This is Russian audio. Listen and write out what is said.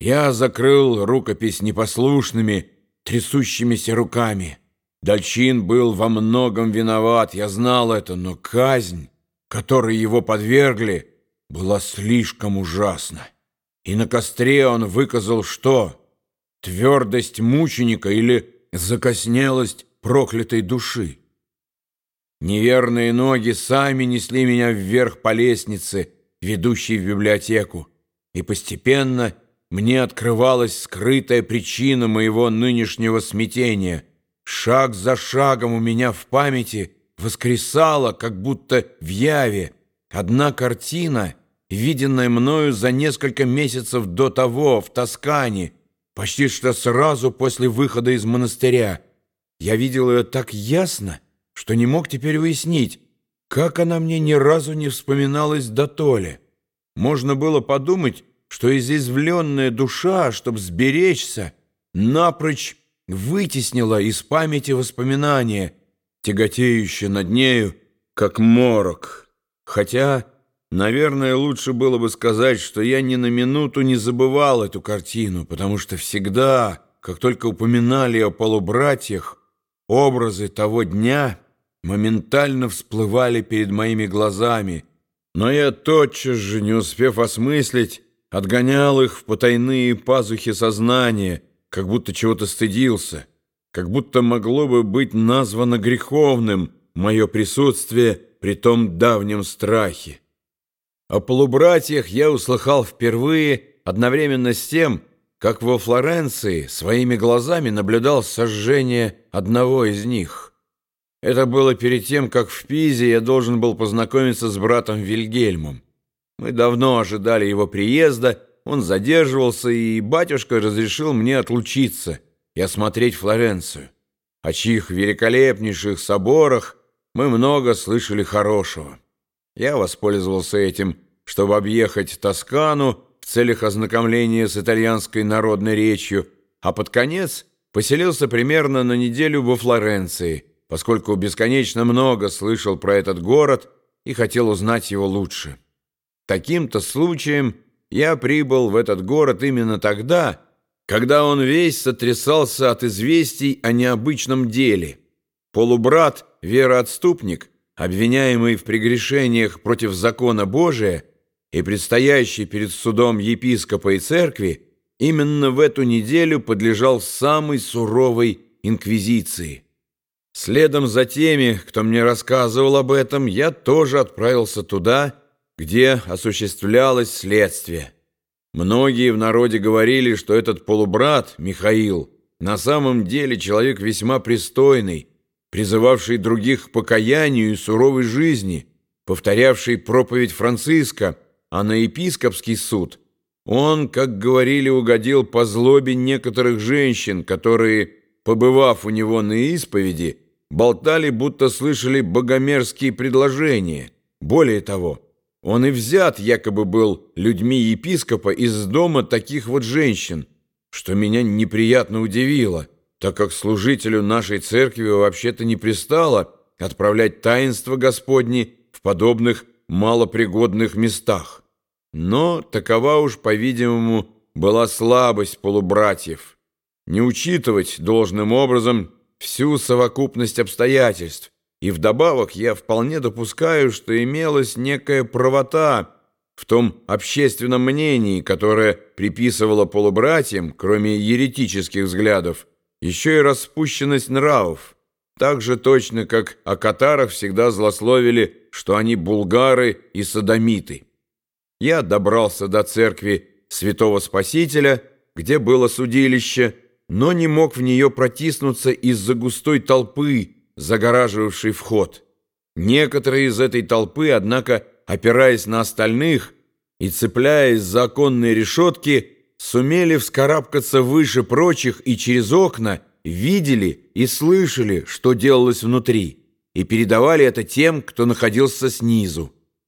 Я закрыл рукопись непослушными, трясущимися руками. Дальчин был во многом виноват, я знал это, но казнь, которой его подвергли, была слишком ужасна. И на костре он выказал что? Твердость мученика или закоснелость проклятой души? Неверные ноги сами несли меня вверх по лестнице, ведущей в библиотеку, и постепенно мне открывалась скрытая причина моего нынешнего смятения. Шаг за шагом у меня в памяти воскресала, как будто в яве, одна картина, виденная мною за несколько месяцев до того в Тоскане, почти что сразу после выхода из монастыря. Я видел ее так ясно, что не мог теперь выяснить, как она мне ни разу не вспоминалась до толи. Можно было подумать, что изъязвленная душа, чтобы сберечься, напрочь вытеснила из памяти воспоминания, тяготеющие над нею, как морок. Хотя, наверное, лучше было бы сказать, что я ни на минуту не забывал эту картину, потому что всегда, как только упоминали о полубратьях, образы того дня моментально всплывали перед моими глазами, но я тотчас же, не успев осмыслить, отгонял их в потайные пазухи сознания, как будто чего-то стыдился, как будто могло бы быть названо греховным мое присутствие при том давнем страхе. О полубратьях я услыхал впервые одновременно с тем, как во Флоренции своими глазами наблюдал сожжение одного из них. Это было перед тем, как в Пизе я должен был познакомиться с братом Вильгельмом. Мы давно ожидали его приезда, он задерживался, и батюшка разрешил мне отлучиться и осмотреть Флоренцию, о чьих великолепнейших соборах мы много слышали хорошего. Я воспользовался этим, чтобы объехать Тоскану в целях ознакомления с итальянской народной речью, а под конец поселился примерно на неделю во Флоренции, поскольку бесконечно много слышал про этот город и хотел узнать его лучше. Таким-то случаем я прибыл в этот город именно тогда, когда он весь сотрясался от известий о необычном деле. Полубрат, вероотступник, обвиняемый в прегрешениях против закона Божия и предстоящий перед судом епископа и церкви, именно в эту неделю подлежал самой суровой инквизиции. Следом за теми, кто мне рассказывал об этом, я тоже отправился туда, где осуществлялось следствие. Многие в народе говорили, что этот полубрат, Михаил, на самом деле человек весьма пристойный, призывавший других к покаянию и суровой жизни, повторявший проповедь Франциска, а на епископский суд он, как говорили, угодил по злобе некоторых женщин, которые, побывав у него на исповеди, болтали, будто слышали богомерзкие предложения. Более того, он и взят якобы был людьми епископа из дома таких вот женщин, что меня неприятно удивило, так как служителю нашей церкви вообще-то не пристало отправлять таинство Господни в подобных малопригодных местах. Но такова уж, по-видимому, была слабость полубратьев. Не учитывать должным образом всю совокупность обстоятельств, и вдобавок я вполне допускаю, что имелась некая правота в том общественном мнении, которое приписывало полубратьям, кроме еретических взглядов, еще и распущенность нравов, так же точно, как о катарах всегда злословили, что они булгары и садомиты. Я добрался до церкви Святого Спасителя, где было судилище, но не мог в нее протиснуться из-за густой толпы, загораживавший вход. Некоторые из этой толпы, однако, опираясь на остальных и цепляясь за оконные решетки, сумели вскарабкаться выше прочих и через окна видели и слышали, что делалось внутри, и передавали это тем, кто находился снизу.